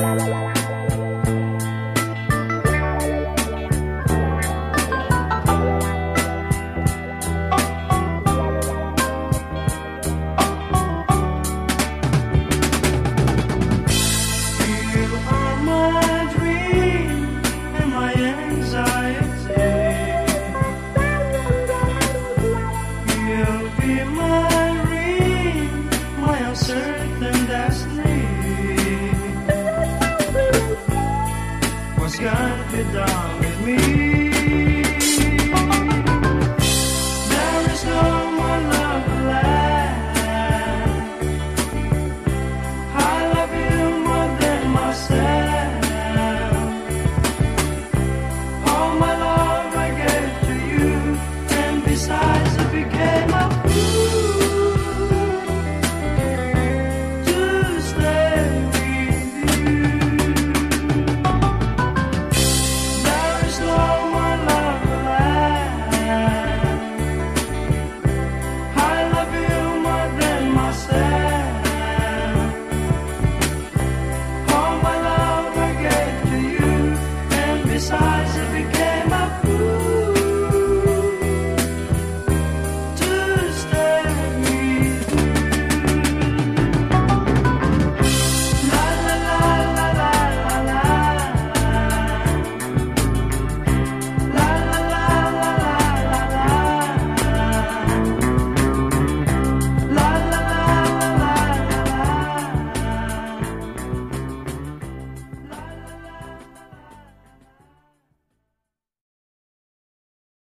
Bye. You.